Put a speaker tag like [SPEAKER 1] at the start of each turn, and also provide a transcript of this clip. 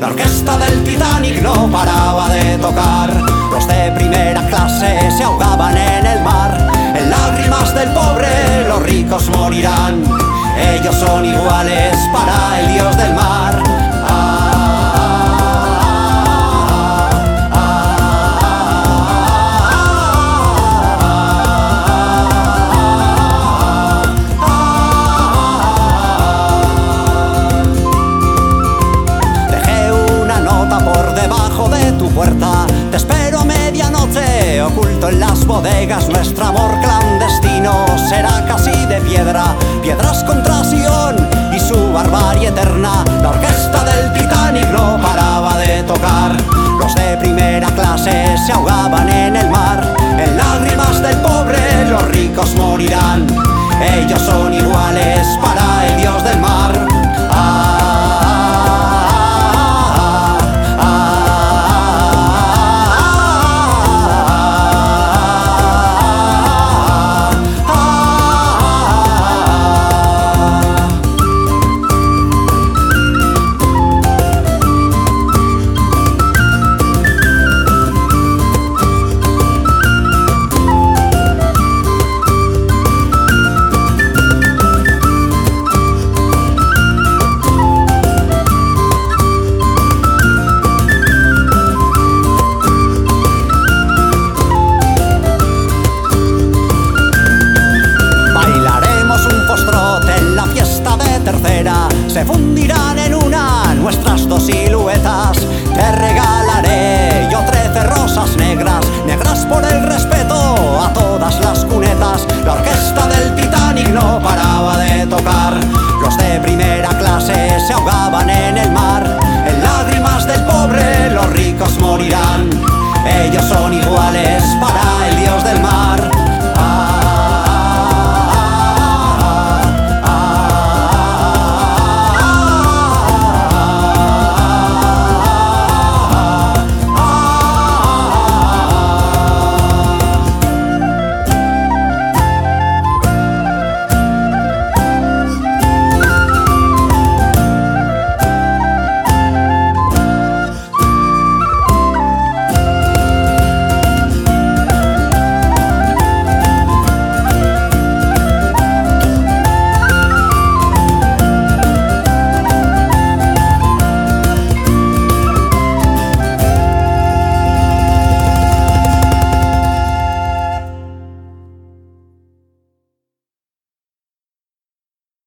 [SPEAKER 1] La orquesta del Titanic no paraba de tocar. Los de primera clase se ahogaban en el mar. En lágrimas del pobre los ricos morirán. Ellos son iguales para el dios del mar. Oculto en las bodegas. Nuestro amor clandestino será casi de piedra. Piedras contra Sion y su barbarie eterna. La orquesta del Titanic no paraba de tocar. Los de primera clase se ahogaban siluetas, te regalo.